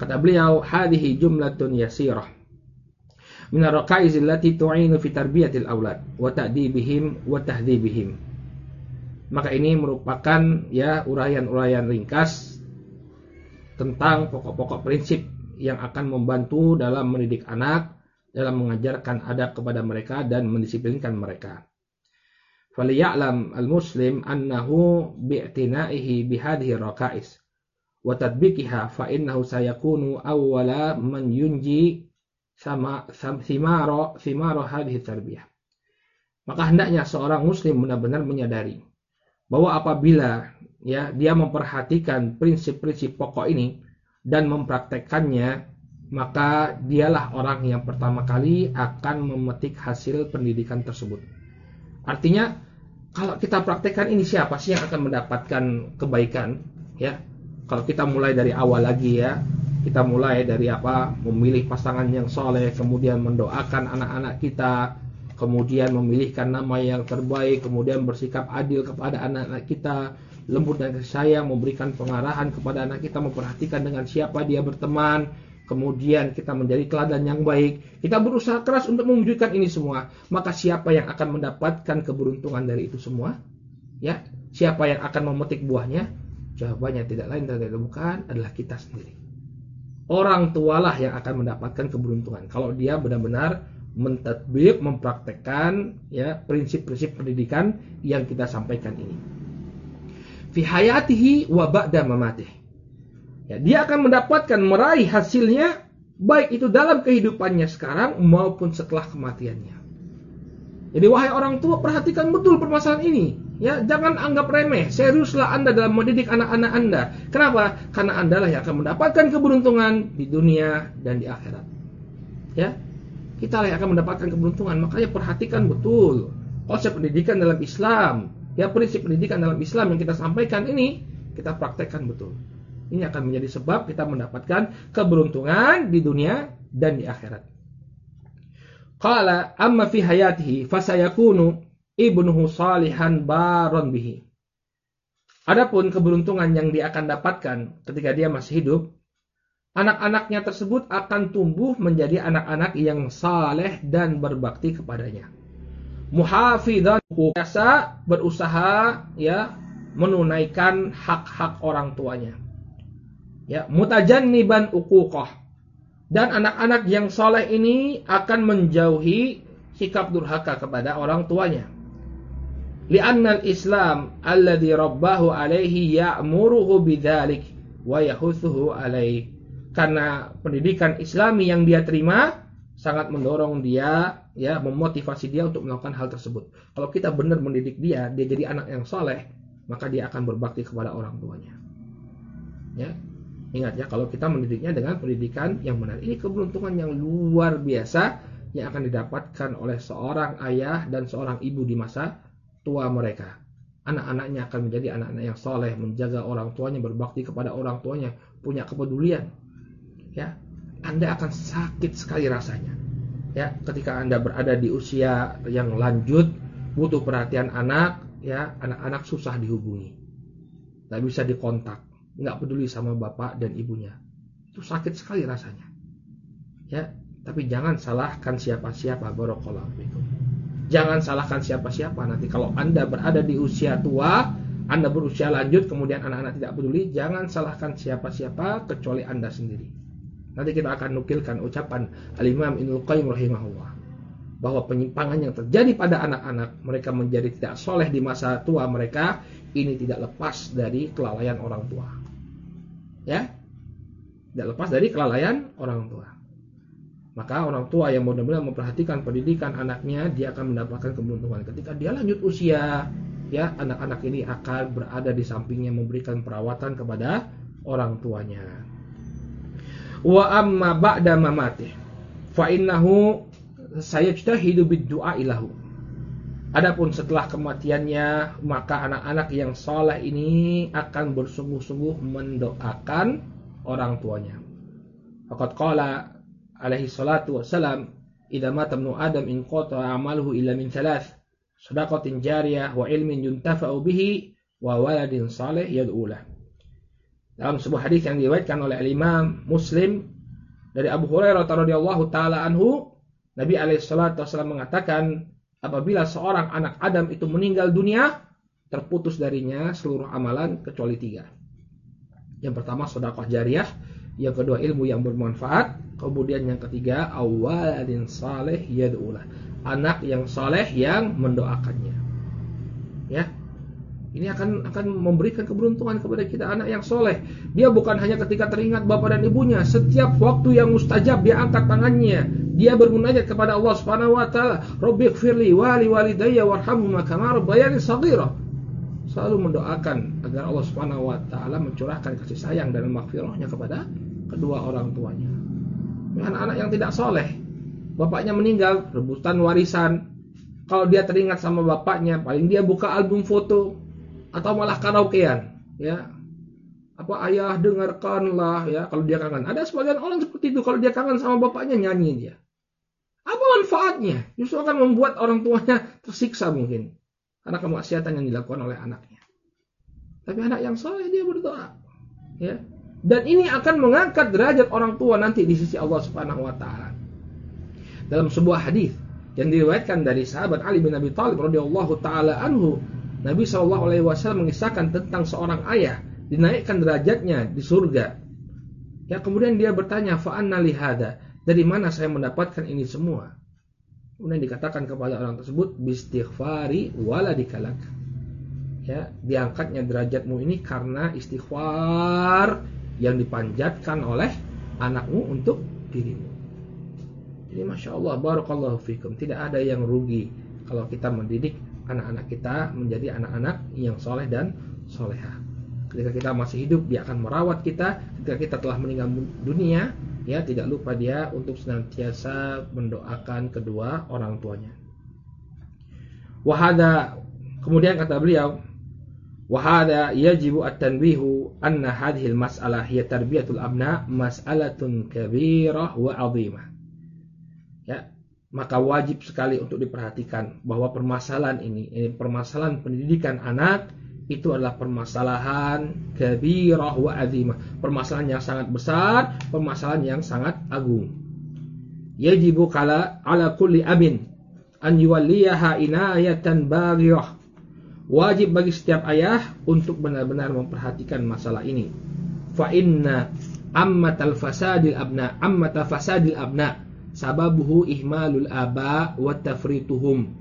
Kata beliau hadhihi jumlatun yasirah min ar-raqaiz allati tu'inu fi tarbiyatil aulad wa ta'dibihim wa tahdhibihim. Maka ini merupakan ya uraian-uraian ringkas tentang pokok-pokok prinsip yang akan membantu dalam mendidik anak, dalam mengajarkan adab kepada mereka dan mendisiplinkan mereka. Annahu bi'tina'ihi bihadhihi raka'is wa tadbiqiha fa innahu sayakunu awwala man yunji sama thimara thimara hadhihi tarbiyah. Maka hendaknya seorang muslim benar-benar menyadari bahwa apabila ya dia memperhatikan prinsip-prinsip pokok ini dan mempraktekkannya maka dialah orang yang pertama kali akan memetik hasil pendidikan tersebut. Artinya kalau kita praktekkan ini siapa sih yang akan mendapatkan kebaikan ya? Kalau kita mulai dari awal lagi ya, kita mulai dari apa? Memilih pasangan yang soleh, kemudian mendoakan anak-anak kita, kemudian memilihkan nama yang terbaik, kemudian bersikap adil kepada anak-anak kita, lembut dan sayang, memberikan pengarahan kepada anak kita, memperhatikan dengan siapa dia berteman, kemudian kita menjadi teladan yang baik. Kita berusaha keras untuk mewujudkan ini semua. Maka siapa yang akan mendapatkan keberuntungan dari itu semua? Ya, siapa yang akan memetik buahnya? Jawabannya tidak lain dan tidak bukan adalah kita sendiri. Orang tualah yang akan mendapatkan keberuntungan kalau dia benar-benar mentadbir, mempraktekkan ya prinsip-prinsip pendidikan yang kita sampaikan ini fi hayatihi wa ba'da mamatih. Ya, dia akan mendapatkan meraih hasilnya baik itu dalam kehidupannya sekarang maupun setelah kematiannya. Jadi wahai orang tua perhatikan betul permasalahan ini. Ya, jangan anggap remeh. Seriuslah Anda dalam mendidik anak-anak Anda. Kenapa? Karena Anda lah yang akan mendapatkan keberuntungan di dunia dan di akhirat. Ya. Kita lah yang akan mendapatkan keberuntungan. Makanya perhatikan betul konsep pendidikan dalam Islam ya prinsip pendidikan dalam Islam yang kita sampaikan ini kita praktekkan betul. Ini akan menjadi sebab kita mendapatkan keberuntungan di dunia dan di akhirat. Qala amma fi hayatihi fasayakunu ibnuhu salihan baron bihi. Adapun keberuntungan yang dia akan dapatkan ketika dia masih hidup, anak-anaknya tersebut akan tumbuh menjadi anak-anak yang saleh dan berbakti kepadanya. Muhafidhan biasa berusaha ya menunaikan hak-hak orang tuanya. Ya, mutajanniban uquqah dan anak-anak yang soleh ini akan menjauhi sikap durhaka kepada orang tuanya. Li'annal Islam alladhi rabbahu alaihi ya'muruhu bidzalik wa yahuthuhu alaihi. Karena pendidikan Islami yang dia terima sangat mendorong dia ya memotivasi dia untuk melakukan hal tersebut. Kalau kita benar mendidik dia, dia jadi anak yang soleh, maka dia akan berbakti kepada orang tuanya. Ya, Ingat ya, kalau kita mendidiknya dengan pendidikan yang benar. Ini keberuntungan yang luar biasa yang akan didapatkan oleh seorang ayah dan seorang ibu di masa tua mereka. Anak-anaknya akan menjadi anak-anak yang soleh, menjaga orang tuanya, berbakti kepada orang tuanya, punya kepedulian. Ya, Anda akan sakit sekali rasanya. Ya, ketika Anda berada di usia yang lanjut, butuh perhatian anak, ya, anak-anak susah dihubungi. Tak bisa dikontak nggak peduli sama bapak dan ibunya. Itu sakit sekali rasanya. Ya, tapi jangan salahkan siapa-siapa barakallahu fikum. Jangan salahkan siapa-siapa nanti kalau Anda berada di usia tua, Anda berusia lanjut kemudian anak-anak tidak peduli, jangan salahkan siapa-siapa kecuali Anda sendiri. Nanti kita akan nukilkan ucapan Al-Imam Ibnu Qayyim rahimahullah bahwa penyimpangan yang terjadi pada anak-anak mereka menjadi tidak soleh di masa tua mereka ini tidak lepas dari kelalaian orang tua. Ya? Tidak lepas dari kelalaian orang tua. Maka orang tua yang benar-benar memperhatikan pendidikan anaknya dia akan mendapatkan keberuntungan. Ketika dia lanjut usia ya anak-anak ini akan berada di sampingnya memberikan perawatan kepada orang tuanya wa amma ba'da mamatih fa innahu sayajtahidu bid-du'a ilahu Adapun setelah kematiannya, maka anak-anak yang soleh ini akan bersungguh-sungguh mendoakan orang tuanya. Fakat qala alaihi salatu wassalam, "Idza mata Adam in qata amaluhu illa min thalath, sadaqatin jariyah wa ilmin yuntafa'u bihi wa waladin saleh yad'ulah." Dalam sebuah hadis yang diriwayatkan oleh Imam Muslim dari Abu Hurairah radhiyallahu taala anhu, Nabi alaihi wasallam mengatakan, apabila seorang anak Adam itu meninggal dunia, terputus darinya seluruh amalan kecuali tiga. Yang pertama sedekah jariah, yang kedua ilmu yang bermanfaat, kemudian yang ketiga awaladin saleh yad'ulah. Anak yang saleh yang mendoakannya. Ya, ini akan akan memberikan keberuntungan kepada kita anak yang soleh. Dia bukan hanya ketika teringat bapak dan ibunya, setiap waktu yang mustajab dia angkat tangannya, dia bermunajat kepada Allah Subhanahu wa taala, "Rabbighfirli wa li walidayya warhamhuma kama rabbayani shaghira." Selalu mendoakan agar Allah Subhanahu wa taala mencurahkan kasih sayang dan maghfirahnya kepada kedua orang tuanya. Anak-anak yang tidak soleh, bapaknya meninggal, rebutan warisan. Kalau dia teringat sama bapaknya, paling dia buka album foto, atau malah karaokean ya. Apa ayah dengarkanlah ya kalau dia kangen. Ada sebagian orang seperti itu kalau dia kangen sama bapaknya nyanyi dia. Apa manfaatnya? Justru akan membuat orang tuanya tersiksa mungkin. Karena kemaksiatan yang dilakukan oleh anaknya. Tapi anak yang soleh dia berdoa ya. Dan ini akan mengangkat derajat orang tua nanti di sisi Allah Subhanahu wa taala. Dalam sebuah hadis yang diriwayatkan dari sahabat Ali bin Abi Thalib radhiyallahu taala anhu Nabi Shallallahu Alaihi Wasallam mengisahkan tentang seorang ayah dinaikkan derajatnya di surga. Ya kemudian dia bertanya, fa'anna lihada, dari mana saya mendapatkan ini semua? Kemudian dikatakan kepada orang tersebut, bistighfari wala dikalak. Ya, diangkatnya derajatmu ini karena istighfar yang dipanjatkan oleh anakmu untuk dirimu. Jadi masya Allah, barakallahu fikum. Tidak ada yang rugi kalau kita mendidik anak-anak kita menjadi anak-anak yang soleh dan soleha. Ketika kita masih hidup, dia akan merawat kita. Ketika kita telah meninggal dunia, ya tidak lupa dia untuk senantiasa mendoakan kedua orang tuanya. Wahada kemudian kata beliau, wahada yajibu at-tanbihu anna hadhil mas'alah hiya tarbiyatul abna mas'alatun kabirah wa 'azimah. Maka wajib sekali untuk diperhatikan bahwa permasalahan ini, ini permasalahan pendidikan anak itu adalah permasalahan kabirah wa azimah, permasalahan yang sangat besar, permasalahan yang sangat agung. Yajibu kala ala kulli abin an yuwalliyaha inayatan baghirah. Wajib bagi setiap ayah untuk benar-benar memperhatikan masalah ini. Fa inna ammatal fasadil abna, ammatal fasadil abna sababuhu ihmalul aba wa tafrituhum.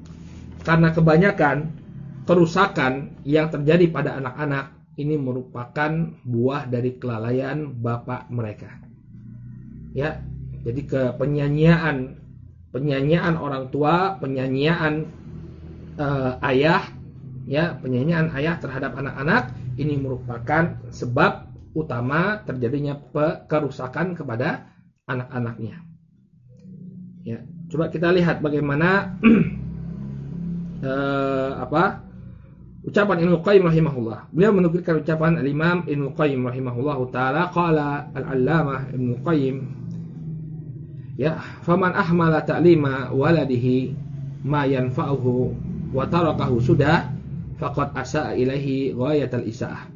Karena kebanyakan kerusakan yang terjadi pada anak-anak ini merupakan buah dari kelalaian bapak mereka. Ya, jadi ke penyanyian penyanyian orang tua, penyanyian uh, ayah, ya, penyanyian ayah terhadap anak-anak ini merupakan sebab utama terjadinya kerusakan kepada anak-anaknya. Ya, coba kita lihat bagaimana uh, (clears throat) apa ucapan Ibnu Qayyim rahimahullah. Beliau menukilkan ucapan Al-Imam Ibnu Qayyim rahimahullah taala qala Al-Allamah Ibnu Qayyim ya faman ahmala ta'lima waladihi ma yanfa'uhu wa tarakahu sudah faqad asa ilaihi ghayatal isaah.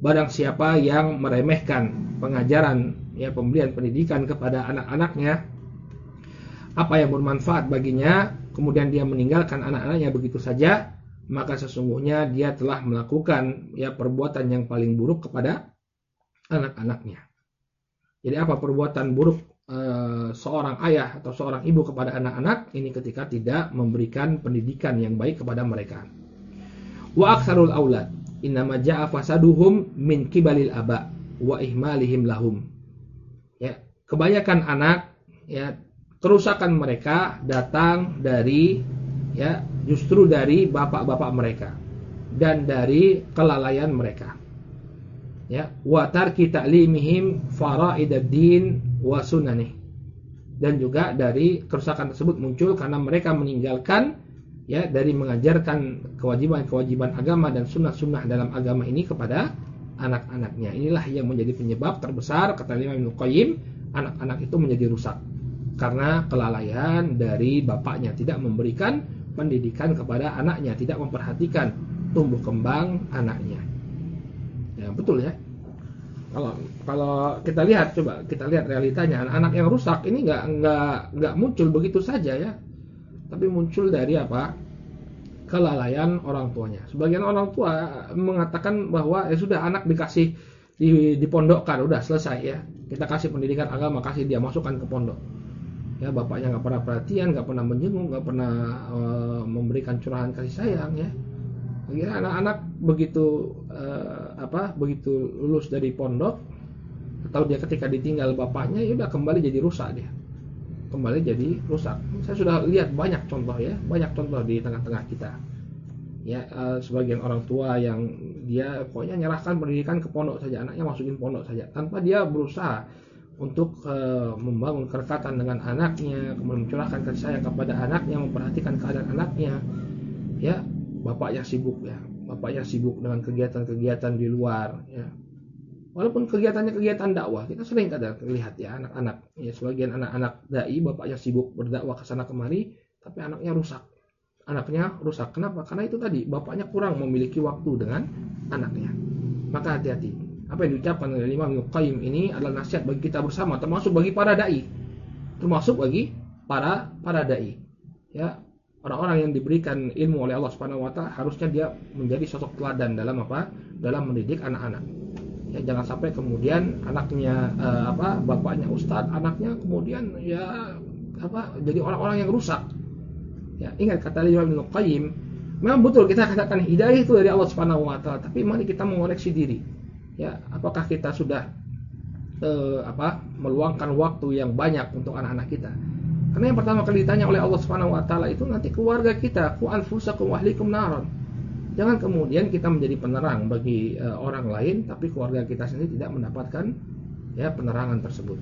Barang siapa yang meremehkan pengajaran ya pemberian pendidikan kepada anak-anaknya apa yang bermanfaat baginya, kemudian dia meninggalkan anak-anaknya begitu saja, maka sesungguhnya dia telah melakukan ya perbuatan yang paling buruk kepada anak-anaknya. Jadi apa perbuatan buruk e, seorang ayah atau seorang ibu kepada anak-anak ini ketika tidak memberikan pendidikan yang baik kepada mereka. Wa aksarul aulad innama ja'a fasaduhum min kibalil aba wa ihmalihim lahum. Ya, kebanyakan anak ya kerusakan mereka datang dari ya justru dari bapak-bapak mereka dan dari kelalaian mereka. Ya, wa tarki ta'limihim fara'idaddin wa sunani. Dan juga dari kerusakan tersebut muncul karena mereka meninggalkan ya dari mengajarkan kewajiban-kewajiban agama dan sunnah-sunnah dalam agama ini kepada anak-anaknya. Inilah yang menjadi penyebab terbesar kata Imam Ibnu Qayyim, anak-anak itu menjadi rusak karena kelalaian dari bapaknya tidak memberikan pendidikan kepada anaknya, tidak memperhatikan tumbuh kembang anaknya. Ya betul ya. Kalau kalau kita lihat coba kita lihat realitanya anak-anak yang rusak ini nggak nggak nggak muncul begitu saja ya, tapi muncul dari apa? kelalaian orang tuanya. Sebagian orang tua mengatakan bahwa ya sudah anak dikasih di, dipondokkan udah selesai ya. Kita kasih pendidikan agama, kasih dia masukkan ke pondok ya bapaknya nggak pernah perhatian nggak pernah menjenguk nggak pernah uh, memberikan curahan kasih sayang ya. Akhirnya anak-anak begitu uh, apa begitu lulus dari pondok atau dia ketika ditinggal bapaknya ya udah kembali jadi rusak dia. Kembali jadi rusak. Saya sudah lihat banyak contoh ya. Banyak contoh di tengah-tengah kita. Ya uh, sebagian orang tua yang dia pokoknya nyerahkan pendidikan ke pondok saja anaknya masukin pondok saja tanpa dia berusaha untuk uh, membangun kerekatan dengan anaknya, kemudian mencurahkan kasih sayang kepada anaknya, memperhatikan keadaan anaknya. Ya, bapaknya sibuk ya, bapaknya sibuk dengan kegiatan-kegiatan di luar ya. Walaupun kegiatannya kegiatan dakwah, kita sering kadang lihat ya anak-anak, ya sebagian anak-anak dai bapaknya sibuk berdakwah ke sana kemari, tapi anaknya rusak. Anaknya rusak. Kenapa? Karena itu tadi bapaknya kurang memiliki waktu dengan anaknya. Maka hati-hati apa yang diucapkan oleh Imam Qayyim ini adalah nasihat bagi kita bersama termasuk bagi para dai. Termasuk bagi para para dai. Ya orang-orang yang diberikan ilmu oleh Allah Subhanahu wa taala harusnya dia menjadi sosok teladan dalam apa? Dalam mendidik anak-anak. Ya jangan sampai kemudian anaknya eh, apa bapaknya ustadz anaknya kemudian ya apa jadi orang-orang yang rusak. Ya ingat kata Imam Qayyim memang betul kita katakan hidayah itu dari Allah Subhanahu wa taala tapi mari kita mengoreksi diri ya apakah kita sudah eh, apa meluangkan waktu yang banyak untuk anak-anak kita? Karena yang pertama kali ditanya oleh Allah Subhanahu wa taala itu nanti keluarga kita ku anfusakum wahlikum naron jangan kemudian kita menjadi penerang bagi eh, orang lain tapi keluarga kita sendiri tidak mendapatkan ya penerangan tersebut.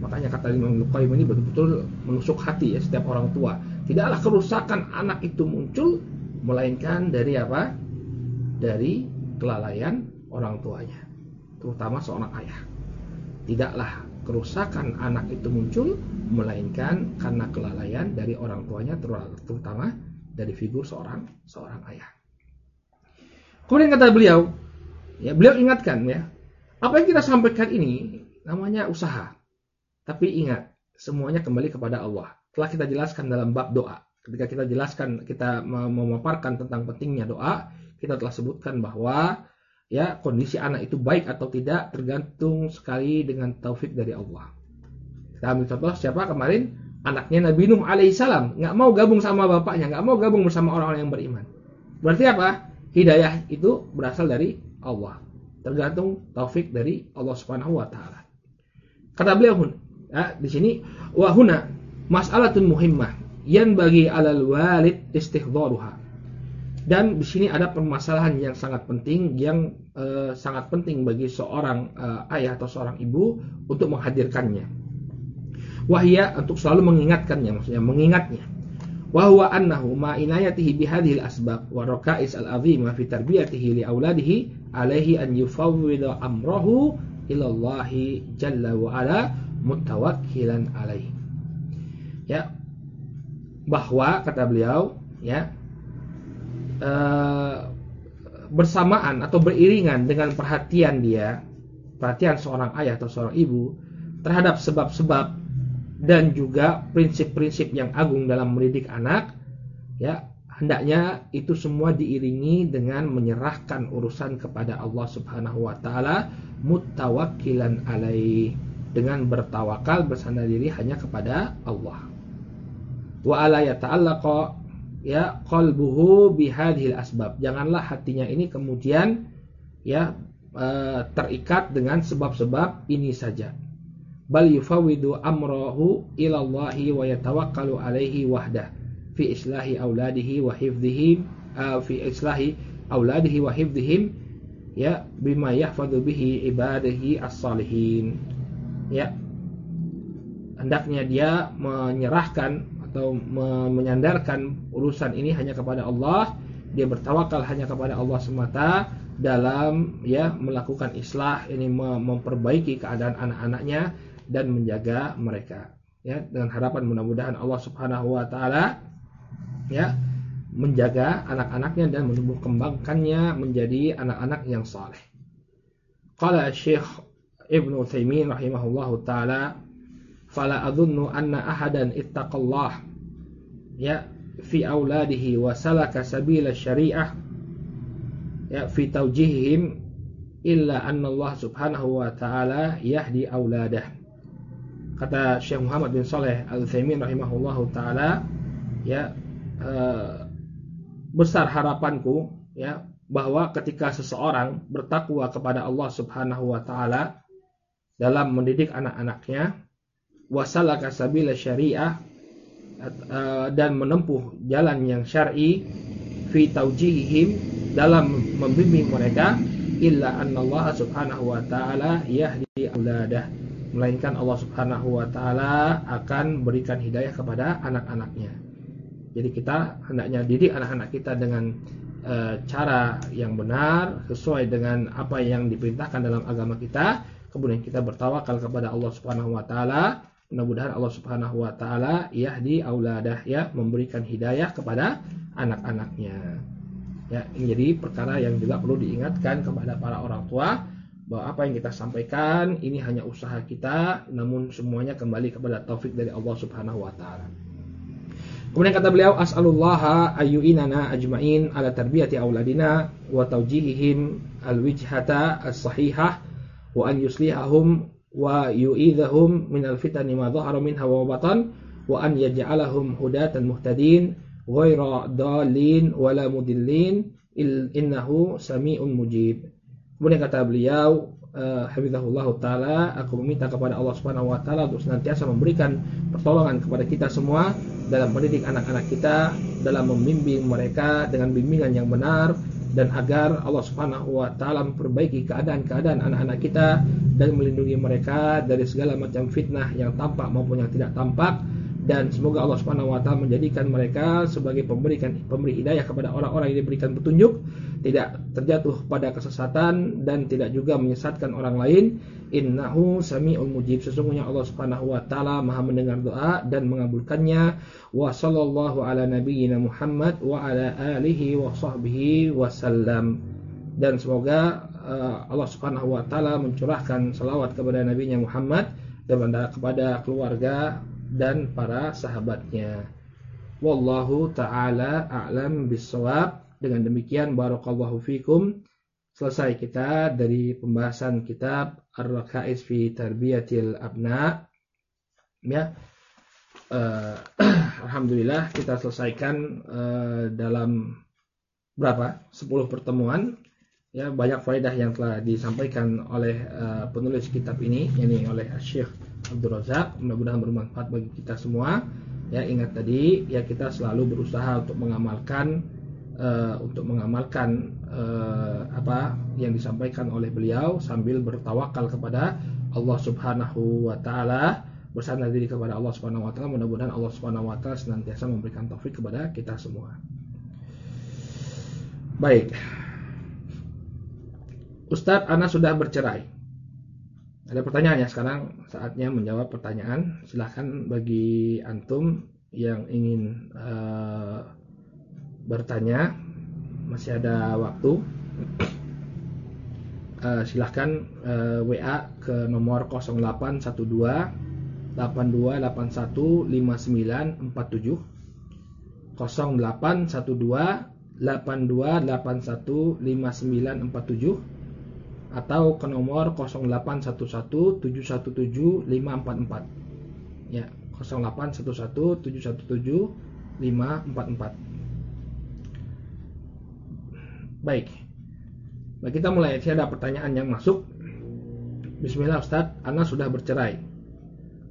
Makanya kata Imam Qayyim ini betul-betul menusuk hati ya setiap orang tua. Tidaklah kerusakan anak itu muncul melainkan dari apa? Dari kelalaian orang tuanya, terutama seorang ayah. Tidaklah kerusakan anak itu muncul melainkan karena kelalaian dari orang tuanya terutama dari figur seorang seorang ayah. Kemudian kata beliau, ya beliau ingatkan ya, apa yang kita sampaikan ini namanya usaha. Tapi ingat, semuanya kembali kepada Allah. Telah kita jelaskan dalam bab doa. Ketika kita jelaskan, kita memaparkan tentang pentingnya doa, kita telah sebutkan bahwa ya kondisi anak itu baik atau tidak tergantung sekali dengan taufik dari Allah. Kita ambil contoh siapa kemarin anaknya Nabi Nuh alaihissalam nggak mau gabung sama bapaknya, nggak mau gabung bersama orang-orang yang beriman. Berarti apa? Hidayah itu berasal dari Allah. Tergantung taufik dari Allah Subhanahu wa taala. Kata beliau pun, ya, di sini wahuna mas'alatun muhimmah yang bagi alal walid istihdharuha dan di sini ada permasalahan yang sangat penting yang uh, sangat penting bagi seorang uh, ayah atau seorang ibu untuk menghadirkannya. Wahya untuk selalu mengingatkannya, maksudnya mengingatnya. Wahwa annahu ma inayatihi bihadhil asbab wa raka'is al-azima fi tarbiyatihi li auladihi alaihi an yufawwida amrahu ila Allah jalla wa ala mutawakkilan alaihi. Ya. Bahwa kata beliau, ya, Eh, bersamaan atau beriringan dengan perhatian dia, perhatian seorang ayah atau seorang ibu terhadap sebab-sebab dan juga prinsip-prinsip yang agung dalam mendidik anak, ya hendaknya itu semua diiringi dengan menyerahkan urusan kepada Allah Subhanahu wa taala mutawakkilan alaih dengan bertawakal bersandar diri hanya kepada Allah. Wa ala ya qalbuhu bihadhil asbab. Janganlah hatinya ini kemudian ya e, terikat dengan sebab-sebab ini saja. Bal yufawidu amrahu ilallahi wa yatawakkalu alaihi wahdah fi islahi auladihi wa hifdhihim uh, fi islahi auladihi wa hifdhihim ya bima yahfadhu bihi ibadihi as-salihin. Ya. Hendaknya dia menyerahkan atau menyandarkan urusan ini hanya kepada Allah, dia bertawakal hanya kepada Allah semata dalam ya melakukan islah ini memperbaiki keadaan anak-anaknya dan menjaga mereka ya dengan harapan mudah-mudahan Allah Subhanahu wa taala ya menjaga anak-anaknya dan menumbuh kembangkannya menjadi anak-anak yang saleh. Qala Syekh Ibnu Taimin rahimahullahu taala fala adunnu anna ahadan ittaqallah. Ya fi auladihi wa salaka sabila syariah. Ya fi tawjihihim illa anna Allah subhanahu wa ta'ala yahdi auladah. Kata Syekh Muhammad bin Saleh Al-Utsaimin rahimahullahu taala ya uh, besar harapanku ya bahwa ketika seseorang bertakwa kepada Allah Subhanahu wa taala dalam mendidik anak-anaknya wasalaka sabila syariah eh, dan menempuh jalan yang syar'i fi taujihihim dalam membimbing mereka illa Allah subhanahu wa ta'ala yahdi auladah melainkan Allah subhanahu wa ta'ala akan berikan hidayah kepada anak-anaknya. Jadi kita hendaknya didik anak-anak kita dengan e, cara yang benar sesuai dengan apa yang diperintahkan dalam agama kita. Kemudian kita bertawakal kepada Allah subhanahu wa ta'ala Mudah-mudahan Allah Subhanahu wa taala yahdi auladah ya memberikan hidayah kepada anak-anaknya. Ya, ini jadi perkara yang juga perlu diingatkan kepada para orang tua bahwa apa yang kita sampaikan ini hanya usaha kita namun semuanya kembali kepada taufik dari Allah Subhanahu wa taala. Kemudian kata beliau as'alullah ayyuinana ajmain ala tarbiyati auladina wa tawjihihim alwijhata as-sahihah wa an yuslihahum wa yu'idhahum minal fitani ma dhahara minha wa batan wa an yaj'alahum hudatan muhtadin ghaira dalin wala mudillin innahu sami'un mujib. Kemudian kata beliau uh, taala aku meminta kepada Allah Subhanahu wa taala untuk senantiasa memberikan pertolongan kepada kita semua dalam mendidik anak-anak kita dalam membimbing mereka dengan bimbingan yang benar dan agar Allah Subhanahu wa taala memperbaiki keadaan-keadaan anak-anak kita dan melindungi mereka dari segala macam fitnah yang tampak maupun yang tidak tampak. Dan semoga Allah Subhanahu wa taala menjadikan mereka sebagai pemberikan pemberi hidayah kepada orang-orang yang diberikan petunjuk tidak terjatuh pada kesesatan dan tidak juga menyesatkan orang lain innahu sami'ul mujib sesungguhnya Allah Subhanahu wa taala Maha mendengar doa dan mengabulkannya wa sallallahu ala nabiyyina Muhammad wa ala alihi wa sahbihi wasallam dan semoga uh, Allah Subhanahu wa taala mencurahkan salawat kepada nabinya Muhammad dan kepada keluarga dan para sahabatnya. Wallahu taala a'lam bissawab. Dengan demikian barakallahu fikum. Selesai kita dari pembahasan kitab Ar-Rakais fi Tarbiyatil Abna. Ya. Uh, (clears throat) Alhamdulillah kita selesaikan uh, dalam berapa? 10 pertemuan ya banyak faedah yang telah disampaikan oleh uh, penulis kitab ini yakni oleh Syekh Abdul Razak mudah-mudahan bermanfaat bagi kita semua ya ingat tadi ya kita selalu berusaha untuk mengamalkan uh, untuk mengamalkan uh, apa yang disampaikan oleh beliau sambil bertawakal kepada Allah Subhanahu wa taala bersandar diri kepada Allah Subhanahu wa taala mudah-mudahan Allah Subhanahu wa taala senantiasa memberikan taufik kepada kita semua baik Ustadz, Ana sudah bercerai. Ada pertanyaannya sekarang saatnya menjawab pertanyaan. Silahkan bagi antum yang ingin uh, bertanya, masih ada waktu. Uh, (clears throat) silahkan uh, eh, WA ke nomor 0812 8281 5947 0812 8281 5947 atau ke nomor 0811717544 ya 0811717544 baik Baik kita mulai saya ada pertanyaan yang masuk Bismillah Ustadz Anak sudah bercerai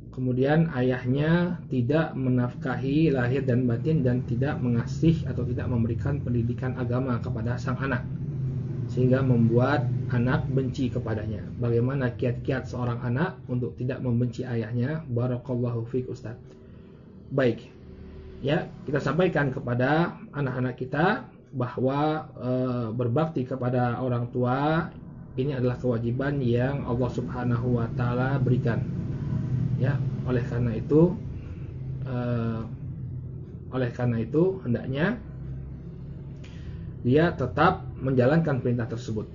Kemudian ayahnya tidak menafkahi lahir dan batin dan tidak mengasih atau tidak memberikan pendidikan agama kepada sang anak sehingga membuat anak benci kepadanya. Bagaimana kiat-kiat seorang anak untuk tidak membenci ayahnya? Barakallahu fiik Ustaz. Baik. Ya, kita sampaikan kepada anak-anak kita bahwa e, berbakti kepada orang tua ini adalah kewajiban yang Allah Subhanahu wa taala berikan. Ya, oleh karena itu e, oleh karena itu hendaknya dia tetap menjalankan perintah tersebut.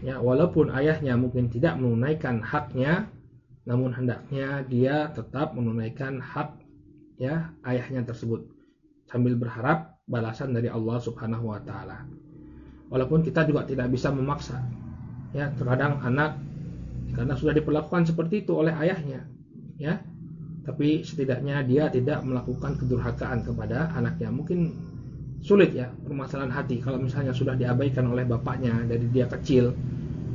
Ya, walaupun ayahnya mungkin tidak menunaikan haknya, namun hendaknya dia tetap menunaikan hak ya ayahnya tersebut sambil berharap balasan dari Allah Subhanahu wa taala. Walaupun kita juga tidak bisa memaksa. Ya, terkadang anak karena sudah diperlakukan seperti itu oleh ayahnya, ya. Tapi setidaknya dia tidak melakukan kedurhakaan kepada anaknya. Mungkin sulit ya permasalahan hati kalau misalnya sudah diabaikan oleh bapaknya dari dia kecil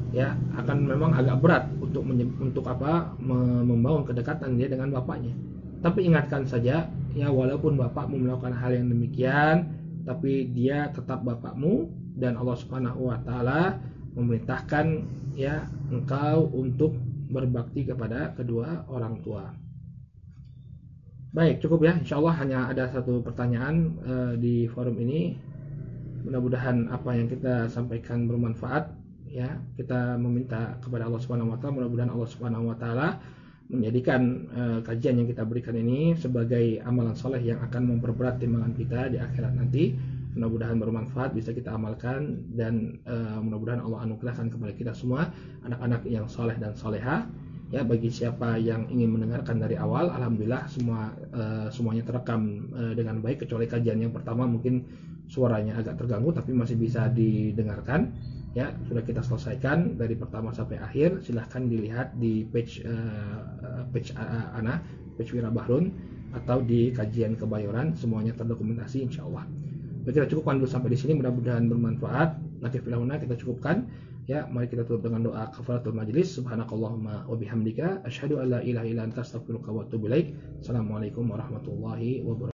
ya akan memang agak berat untuk untuk apa membangun kedekatan dia dengan bapaknya tapi ingatkan saja ya walaupun bapakmu melakukan hal yang demikian tapi dia tetap bapakmu dan Allah Subhanahu wa taala memerintahkan ya engkau untuk berbakti kepada kedua orang tua Baik, cukup ya. Insya Allah hanya ada satu pertanyaan uh, di forum ini. Mudah-mudahan apa yang kita sampaikan bermanfaat. Ya, kita meminta kepada Allah Subhanahu Wa Taala. Mudah-mudahan Allah Subhanahu Wa Taala menjadikan uh, kajian yang kita berikan ini sebagai amalan soleh yang akan memperberat timbangan kita di akhirat nanti. Mudah-mudahan bermanfaat bisa kita amalkan dan uh, mudah-mudahan Allah anugerahkan kepada kita semua anak-anak yang soleh dan soleha ya bagi siapa yang ingin mendengarkan dari awal alhamdulillah semua uh, semuanya terekam uh, dengan baik kecuali kajian yang pertama mungkin suaranya agak terganggu tapi masih bisa didengarkan ya sudah kita selesaikan dari pertama sampai akhir. Silahkan dilihat di page uh, page uh, Ana page Wira Bahrun atau di kajian kebayoran. Semuanya terdokumentasi insya Allah. Baik, kita cukupkan dulu sampai di sini. Mudah-mudahan bermanfaat. Nanti filmnya kita cukupkan. Ya, mari kita tutup dengan doa kafaratul majlis. Subhanakallahumma wa bihamdika. Asyhadu an la ilaha illa anta astaghfiruka wa. Assalamualaikum warahmatullahi wabarakatuh.